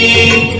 You.